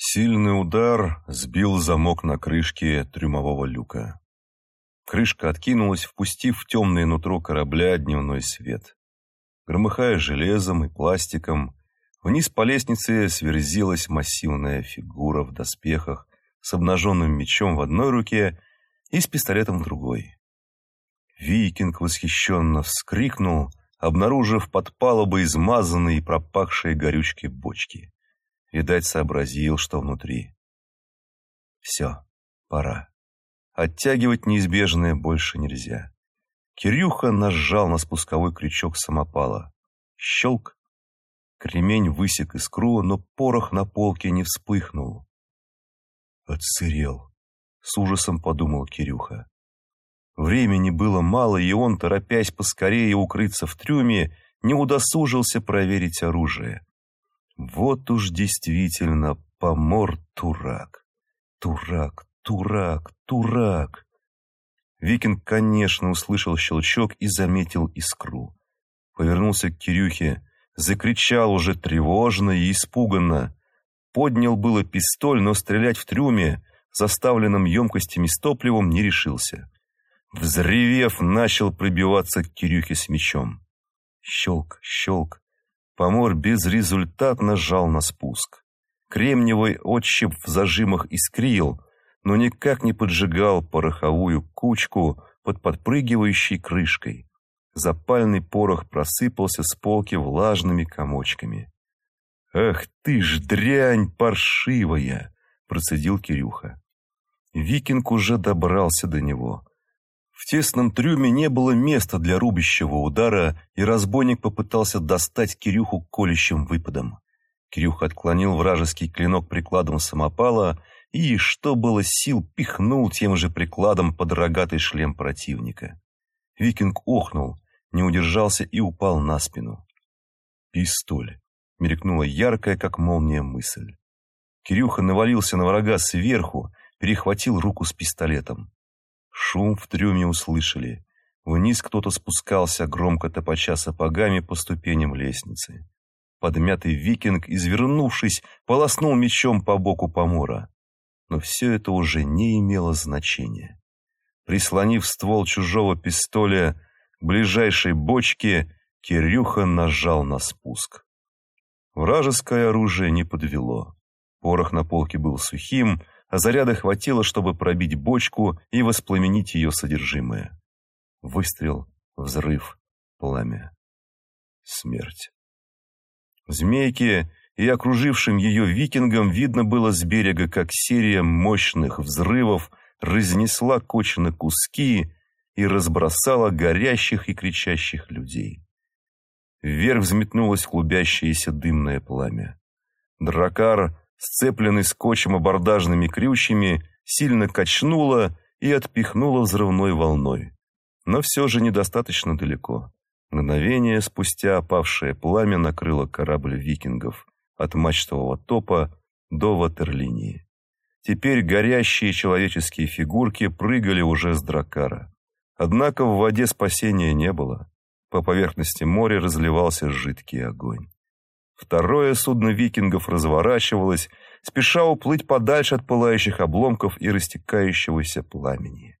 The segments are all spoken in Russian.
Сильный удар сбил замок на крышке трюмового люка. Крышка откинулась, впустив в темное нутро корабля дневной свет. Громыхая железом и пластиком, вниз по лестнице сверзилась массивная фигура в доспехах с обнаженным мечом в одной руке и с пистолетом в другой. Викинг восхищенно вскрикнул, обнаружив под палубой измазанные и пропахшие горючки бочки. Видать, сообразил, что внутри. Все, пора. Оттягивать неизбежное больше нельзя. Кирюха нажал на спусковой крючок самопала. Щелк. Кремень высек искру, но порох на полке не вспыхнул. Отсырел. С ужасом подумал Кирюха. Времени было мало, и он, торопясь поскорее укрыться в трюме, не удосужился проверить оружие. Вот уж действительно помор турак. Турак, турак, турак. Викинг, конечно, услышал щелчок и заметил искру. Повернулся к Кирюхе, закричал уже тревожно и испуганно. Поднял было пистоль, но стрелять в трюме, заставленном емкостями с топливом, не решился. Взревев, начал пробиваться к Кирюхе с мечом. Щелк, щелк. Помор безрезультатно жал на спуск. Кремниевый отщеп в зажимах искрил, но никак не поджигал пороховую кучку под подпрыгивающей крышкой. Запальный порох просыпался с полки влажными комочками. «Ах ты ж дрянь паршивая!» — процедил Кирюха. Викинг уже добрался до него. В тесном трюме не было места для рубящего удара, и разбойник попытался достать Кирюху колющим выпадом. Кирюха отклонил вражеский клинок прикладом самопала и, что было сил, пихнул тем же прикладом под рогатый шлем противника. Викинг охнул, не удержался и упал на спину. «Пистоль!» — мелькнула яркая, как молния, мысль. Кирюха навалился на врага сверху, перехватил руку с пистолетом. Шум в трюме услышали. Вниз кто-то спускался, громко топоча сапогами по ступеням лестницы. Подмятый викинг, извернувшись, полоснул мечом по боку помора. Но все это уже не имело значения. Прислонив ствол чужого пистоля к ближайшей бочке, Кирюха нажал на спуск. Вражеское оружие не подвело. Порох на полке был сухим, заряда хватило, чтобы пробить бочку и воспламенить ее содержимое. Выстрел, взрыв, пламя. Смерть. Змейке и окружившим ее викингам видно было с берега, как серия мощных взрывов разнесла коч на куски и разбросала горящих и кричащих людей. Вверх взметнулось клубящееся дымное пламя. Дракар сцепленный скотчем абордажными крючьями, сильно качнуло и отпихнуло взрывной волной. Но все же недостаточно далеко. Мгновение спустя опавшее пламя накрыло корабль викингов от мачтового топа до ватерлинии. Теперь горящие человеческие фигурки прыгали уже с дракара. Однако в воде спасения не было. По поверхности моря разливался жидкий огонь. Второе судно викингов разворачивалось, спеша уплыть подальше от пылающих обломков и растекающегося пламени.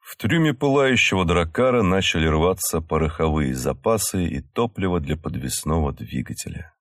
В трюме пылающего дракара начали рваться пороховые запасы и топливо для подвесного двигателя.